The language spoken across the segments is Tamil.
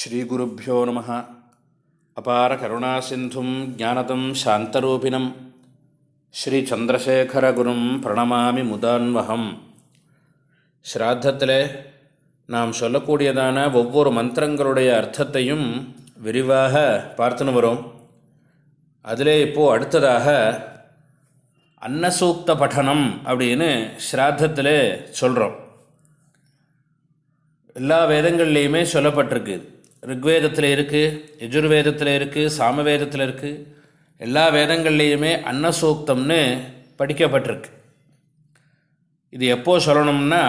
ஸ்ரீகுருப்போ நம. அபார கருணாசிந்தும் ஜானதம் சாந்தரூபிணம். ஸ்ரீச்சந்திரசேகரகுரும் பிரணமாமி முதான்வகம். ஸ்ராத்தத்தில் நாம் சொல்லக்கூடியதான ஒவ்வொரு மந்திரங்களுடைய அர்த்தத்தையும் விரிவாக பார்த்துன்னு வரும். அதிலே இப்போது அடுத்ததாக அன்னசூக்த பட்டனம் அப்படின்னு ஸ்ராத்தத்தில் சொல்கிறோம் எல்லா வேதங்கள்லேயுமே சொல்லப்பட்டிருக்கு. ரிக்வேதத்தில் இருக்குது யஜுர்வேதத்தில் இருக்குது சாமவேதத்தில் இருக்குது எல்லா வேதங்கள்லேயுமே அன்னசூக்தம்னு படிக்கப்பட்டிருக்கு. இது எப்போ சொல்லணும்னா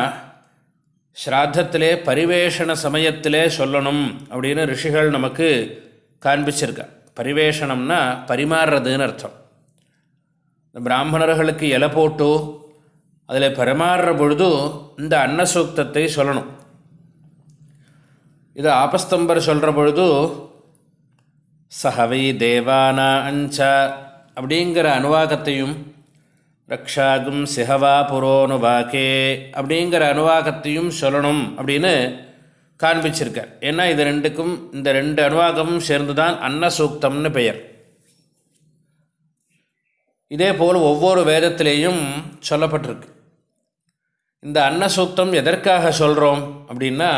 ஸ்ராத்தத்திலே பரிவேஷண சமயத்திலே சொல்லணும் அப்படின்னு ரிஷிகள் நமக்கு காண்பிச்சிருக்கா. பரிவேஷணம்னா பரிமாறுறதுன்னு அர்த்தம். இந்த பிராமணர்களுக்கு இலை போட்டு அதில் பரிமாறுற பொழுது இந்த அன்னசூக்தத்தை சொல்லணும். இது ஆபஸ்தம்பர் சொல்கிற பொழுது சஹவை தேவானா அஞ்ச அப்படிங்கிற அனுவாகத்தையும் ரக்ஷாகும் சிஹவா புரோனுவாக்கே அப்படிங்கிற அனுவாகத்தையும் சொல்லணும் அப்படின்னு காண்பிச்சிருக்கார் ஏன்னா இது ரெண்டுக்கும் இந்த ரெண்டு அனுவாகமும் சேர்ந்து தான் அன்னசூக்தம்னு பெயர். இதே போல் ஒவ்வொரு வேதத்திலேயும் சொல்லப்பட்டிருக்கு. இந்த அன்னசூக்தம் எதற்காக சொல்கிறோம் அப்படின்னா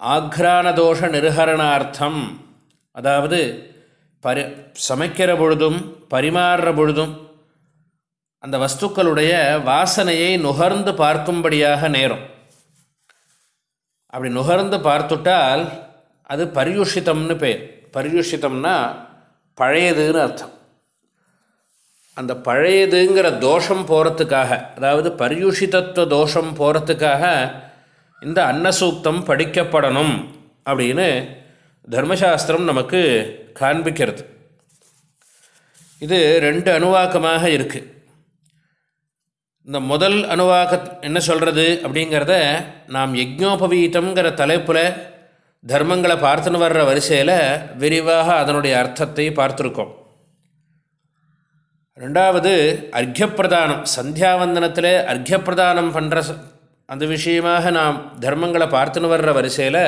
ஆக்ரானதோஷ நிர்ஹரணார்த்தம் அதாவது பரி சமைக்கிற பொழுதும் பரிமாறுற பொழுதும் அந்த வஸ்துக்களுடைய வாசனையை நுகர்ந்து பார்க்கும்படியாக நேரும். அப்படி நுகர்ந்து பார்த்துட்டால் அது பரியுஷித்தம்னு பேர். பரியுஷித்தம்னா பழையதுன்னு அர்த்தம். அந்த பழையதுங்கிற தோஷம் போகிறதுக்காக அதாவது பரியுஷிதத்துவ தோஷம் போகிறதுக்காக இந்த அன்னசூக்தம் படிக்கப்படணும் அப்படின்னு தர்மசாஸ்திரம் நமக்கு காண்பிக்கிறது. இது ரெண்டு அணுவாக்கமாக இருக்குது இந்த முதல் அணுவாக்க என்ன சொல்கிறது அப்படிங்கிறத நாம் யஜ்ஞோபவீதம்ங்கிற தலைப்பில் தர்மங்களை பார்த்துன்னு வர்ற வரிசையில் விரிவாக அதனுடைய அர்த்தத்தை பார்த்துருக்கோம். ரெண்டாவது அர்க்கியப்பிரதானம் சந்தியாவந்தனத்தில் அர்க்கியப்பிரதானம் பண்ணுற அந்த விஷயமாக நாம் தர்மங்களை பார்த்துன்னு வர்ற வரிசையில்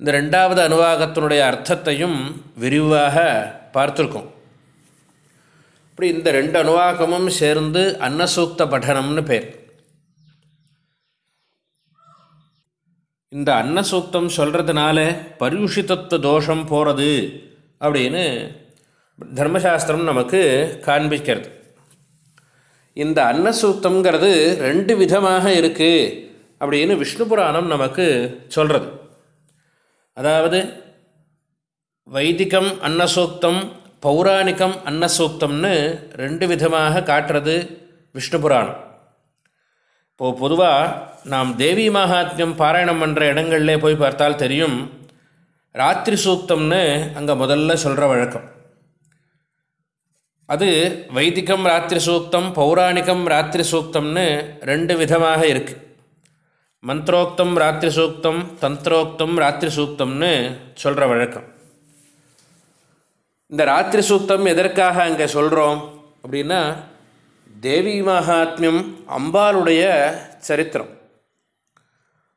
இந்த ரெண்டாவது அனுவாகத்தினுடைய அர்த்தத்தையும் விரிவாக பார்த்துருக்கோம். இப்படி இந்த ரெண்டு அனுவாகமும் சேர்ந்து அன்னசூக்த படனம்னு பேர். இந்த அன்னசூக்தம் சொல்கிறதுனால பரியுஷிதத்துவ தோஷம் போகிறது அப்படின்னு தர்மசாஸ்திரம் நமக்கு காண்பிக்கிறது. இந்த அன்னசூக்தங்கிறது ரெண்டு விதமாக இருக்குது அப்படின்னு விஷ்ணு புராணம் நமக்கு சொல்கிறது அதாவது வைதிகம் அன்னசூக்தம் பௌராணிகம் அன்னசூக்தம்னு ரெண்டு விதமாக காட்டுறது விஷ்ணு புராணம். இப்போது பொதுவாக நாம் தேவி மகாத்மியம் பாராயணம் பண்ணுற இடங்கள்லே போய் பார்த்தால் தெரியும் ராத்திரி சூக்தம்னு அங்கே முதல்ல சொல்கிற வழக்கம். அது வைதிகம் ராத்திரி சூக்தம் பௌராணிகம் ராத்திரி சூக்தம்னு ரெண்டு விதமாக இருக்குது மந்த்ரோக்தம் ராத்திரி சூக்தம் தந்திரோக்தம் ராத்திரி சூக்தம்னு சொல்கிற வழக்கம். இந்த ராத்திரி சூக்தம் எதற்காக அங்கே சொல்கிறோம் அப்படின்னா தேவி மகாத்மியம் அம்பாளுடைய சரித்திரம்.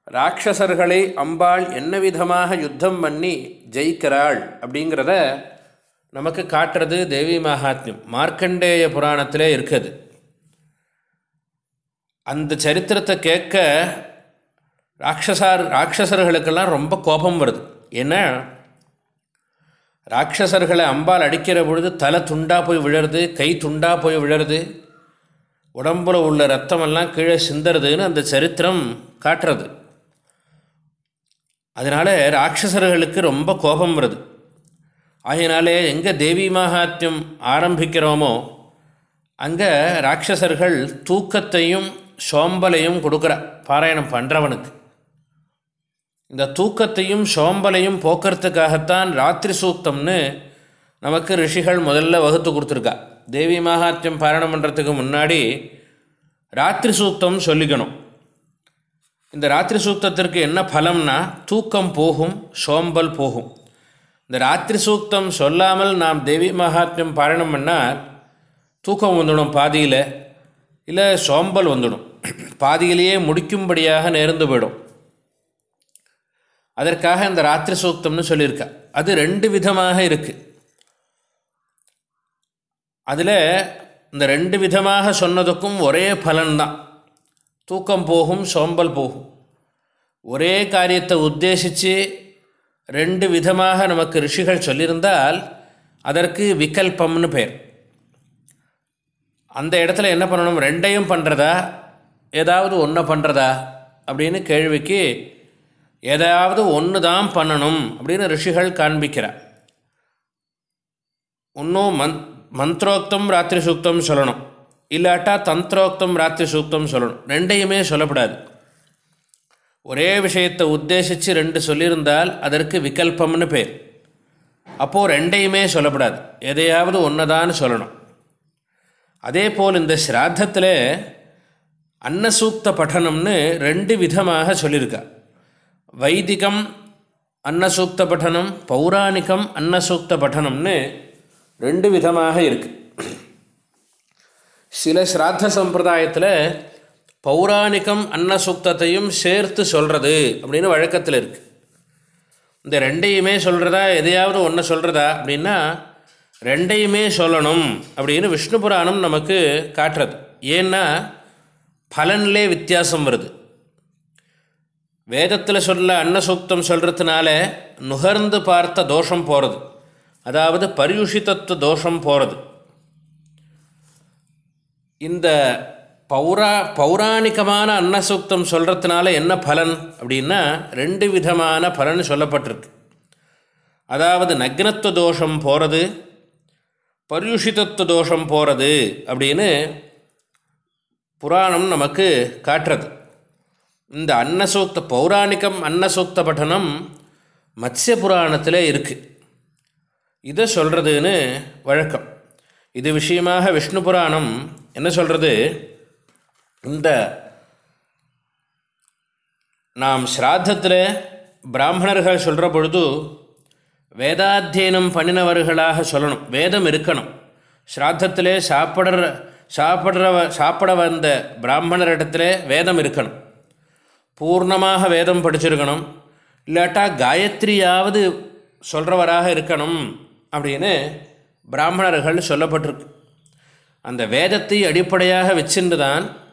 ராட்சசர்களை அம்பாள் என்ன விதமாக யுத்தம் பண்ணி ஜெயிக்கிறாள் அப்படிங்கிறத நமக்கு காட்டுறது தேவி மகாத்மியம். மார்க்கண்டேய புராணத்திலே இருக்குது. அந்த சரித்திரத்தை கேட்க ராட்சசார் ராட்சசர்களுக்கெல்லாம் ரொம்ப கோபம் வருது. ஏன்னா ராட்சசர்களை அம்பால் அடிக்கிற பொழுது தலை துண்டாக போய் விழருது கை துண்டாக போய் விழருது உடம்புல உள்ள ரத்தமெல்லாம் கீழே சிந்துறதுன்னு அந்த சரித்திரம் காட்டுறது. அதனால் ராட்சசர்களுக்கு ரொம்ப கோபம் வருது. ஆகையினாலே எங்கே தேவி மகாத்தியம் ஆரம்பிக்கிறோமோ அங்கே ராட்சசர்கள் தூக்கத்தையும் சோம்பலையும் கொடுக்குற பாராயணம் பண்ணுறவனுக்கு இந்த தூக்கத்தையும் சோம்பலையும் போக்குறதுக்காகத்தான் ராத்திரி சூக்தம்னு நமக்கு ரிஷிகள் முதல்ல வகுத்து கொடுத்துருக்கா. தேவி மகாத்தியம் பாராயணம் பண்ணுறதுக்கு முன்னாடி ராத்திரி சூக்தம் சொல்லிக்கணும். இந்த ராத்திரி சூக்தத்திற்கு என்ன பலம்னா தூக்கம் போகும் சோம்பல் போகும். இந்த ராத்திரி சூக்தம் சொல்லாமல் நாம் தேவி மகாத்மியம் பாராயணம் பண்ணால் தூக்கம் வந்துடும் பாதியில் இல்லை சோம்பல் வந்துடும். பாதியிலேயே முடிக்கும்படியாக நேர்ந்து போயிடும். அதற்காக இந்த ராத்திரி சூக்தம்னு சொல்லியிருக்கா. அது ரெண்டு விதமாக இருக்குது அதில் இந்த ரெண்டு விதமாக சொன்னதுக்கும் ஒரே பலன்தான். தூக்கம் போகும் சோம்பல் போகும். ஒரே காரியத்தை உத்தேசித்து ரெண்டு விதமாக நமக்கு ரிஷிகள் சொல்லியிருந்தால் அதற்கு விகல்பம்னு பேர். அந்த இடத்துல என்ன பண்ணணும்? ரெண்டையும் பண்ணுறதா ஏதாவது ஒன்றை பண்ணுறதா அப்படின்னு கேள்விக்கு ஏதாவது ஒன்று தான் பண்ணணும் அப்படின்னு ரிஷிகள் காண்பிக்கிறார். ஒன்றும் மந் மந்த்ரோக்தம் ராத்திரி சூக்தம் சொல்லணும். இல்லாட்டா தந்திரோக்தம் ராத்திரி சூக்தம் சொல்லணும். ரெண்டையுமே சொல்லப்படாது. ஒரே விஷயத்தை உத்தேசித்து ரெண்டு சொல்லியிருந்தால் அதற்கு விகல்பம்னு பேர். அப்போது ரெண்டையுமே சொல்லப்படாது. எதையாவது ஒன்று சொல்லணும். அதே போல் இந்த ஸ்ராத்தத்தில் அன்னசூக்த பட்டனம்னு ரெண்டு விதமாக சொல்லியிருக்கா. வைதிகம் அன்னசூக்த பட்டனம் பௌராணிகம் அன்னசூக்த பட்டனம்னு ரெண்டு விதமாக இருக்குது சில ஸ்ராத்த சம்பிரதாயத்தில் பௌராணிகம் அன்னசூக்தத்தையும் சேர்த்து சொல்கிறது அப்படின்னு வழக்கத்தில் இருக்குது இந்த ரெண்டையுமே சொல்கிறதா எதையாவது ஒன்று சொல்கிறதா அப்படின்னா ரெண்டையுமே சொல்லணும் அப்படின்னு விஷ்ணு புராணம் நமக்கு காட்டுறது. ஏன்னா பலனிலே வித்தியாசம் வருது. வேதத்தில் சொல்ல அன்னசூக்தம் சொல்கிறதுனால நுகர்ந்து பார்த்த தோஷம் போகிறது அதாவது பரியுஷிதத்துவ தோஷம் போகிறது இந்த பௌரா பௌராணிகமான அன்னசூக்தம் சொல்கிறதுனால என்ன பலன்? அப்படின்னா ரெண்டு விதமான பலன் சொல்லப்பட்டிருக்கு. அதாவது நக்னத்துவ தோஷம் போகிறது பரியுஷிதத்துவ தோஷம் போகிறது அப்படின்னு புராணம் நமக்கு காட்டுறது. இந்த அன்னசூக்த பௌராணிகம் அன்னசூக்த பட்டனம் மத்ய புராணத்தில் இருக்குது இதை சொல்கிறதுன்னு வழக்கம். இது விஷயமாக விஷ்ணு புராணம் என்ன சொல்கிறது இந்த நாம் ஸ்ராத்தத்தில் பிராமணர்கள் சொல்கிற பொழுது வேதாத்தியனம் பண்ணினவர்களாக சொல்லணும். வேதம் இருக்கணும். ஸ்ராத்தத்திலே சாப்பிட்ற சாப்பிட்ற சாப்பிட வந்த பிராமணரிடத்துல வேதம் இருக்கணும். பூர்ணமாக வேதம் படிச்சிருக்கணும். இல்லாட்டா காயத்ரியாவது சொல்கிறவராக இருக்கணும் அப்படின்னு பிராமணர்கள் சொல்லப்பட்டிருக்கு. அந்த வேதத்தை அடிப்படையாக வச்சுட்டு தான்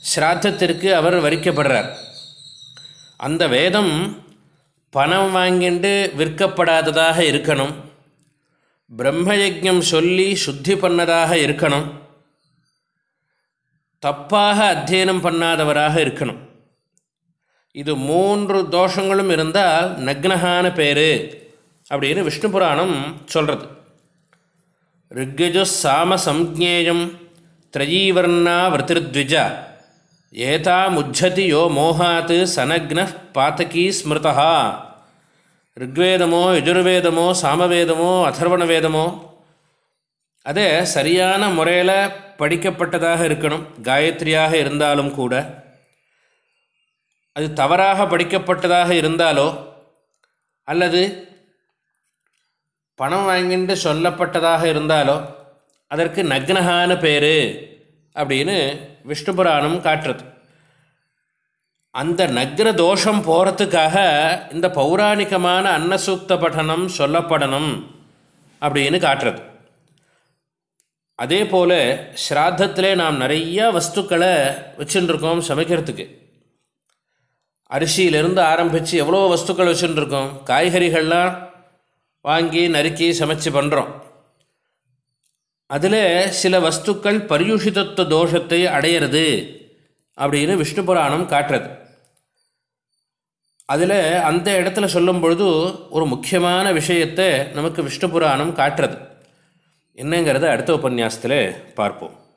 ஸ்ராத்தத்திற்கு அவர் வரிக்கப்படுறார். அந்த வேதம் பணம் வாங்கிண்டு விற்கப்படாததாக இருக்கணும். பிரம்மயஜம் சொல்லி சுத்தி பண்ணதாக இருக்கணும். தப்பாக அத்தியனம் பண்ணாதவராக இருக்கணும். இது மூன்று தோஷங்களும் இருந்தால் நக்னஹான பேர் அப்படின்னு விஷ்ணு புராணம் சொல்கிறது ரிக்கஜு சாம சம்ஜேயம் திரயீவர்ணா விரதிர்த்விஜா. ஏதா முஜ்ஜதி யோ மோகாத்து சனக்ன பாத்தகி ஸ்மிருதா ரிக்வேதமோ யஜுர்வேதமோ சாமவேதமோ அதர்வண வேதமோ அது சரியான முறையில் படிக்கப்பட்டதாக இருக்கணும் காயத்ரியாக இருந்தாலும் கூட. அது தவறாக படிக்கப்பட்டதாக இருந்தாலோ அல்லது பணம் வாங்கிட்டு சொல்லப்பட்டதாக இருந்தாலோ அதற்கு நக்னஹான பேர். அப்படின்னு விஷ்ணு புராணம் காட்டுறது. அந்த நக்ர தோஷம் போகிறதுக்காக இந்த பௌராணிகமான அன்னசூக்த பட்டனம் சொல்லப்படணும் அப்படின்னு காட்டுறது. அதே போல் ஸ்ராத்தத்திலே நாம் நிறையா வஸ்துக்களை வச்சுட்டுருக்கோம் சமைக்கிறதுக்கு. அரிசியிலிருந்து ஆரம்பித்து எவ்வளோ வஸ்துக்கள் வச்சுட்டுருக்கோம் காய்கறிகள்லாம் வாங்கி நறுக்கி சமைச்சு பண்ணுறோம் அதில் சில வஸ்துக்கள் பரியுஷிதத்துவ தோஷத்தை அடையிறது அப்படின்னு விஷ்ணு புராணம் காட்டுறது. அதில் அந்த இடத்துல சொல்லும் பொழுது ஒரு முக்கியமான விஷயத்தை நமக்கு விஷ்ணு புராணம் காட்டுறது. என்னங்கிறத அடுத்த உபன்யாசத்தில் பார்ப்போம்.